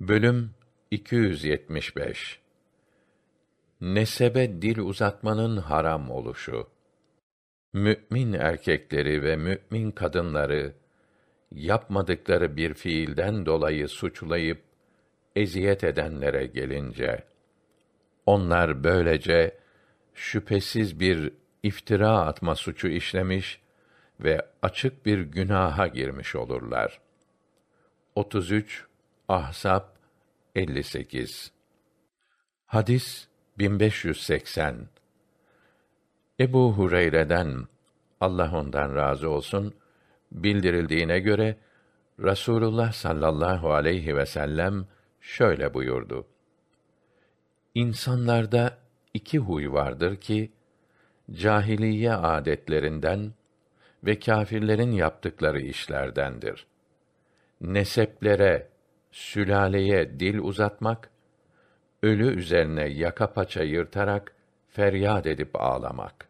Bölüm 275 Nesebe dil uzatmanın haram oluşu. Mü'min erkekleri ve mü'min kadınları yapmadıkları bir fiilden dolayı suçlayıp eziyet edenlere gelince onlar böylece şüphesiz bir iftira atma suçu işlemiş ve açık bir günaha girmiş olurlar. 33 Ahzab 58 Hadis 1580 Ebu Hureyre'den Allah ondan razı olsun bildirildiğine göre Rasulullah sallallahu aleyhi ve sellem şöyle buyurdu. İnsanlarda iki huy vardır ki cahiliye adetlerinden ve kâfirlerin yaptıkları işlerdendir. Neseplere, sülaleye dil uzatmak, ölü üzerine yaka paça yırtarak feryat edip ağlamak.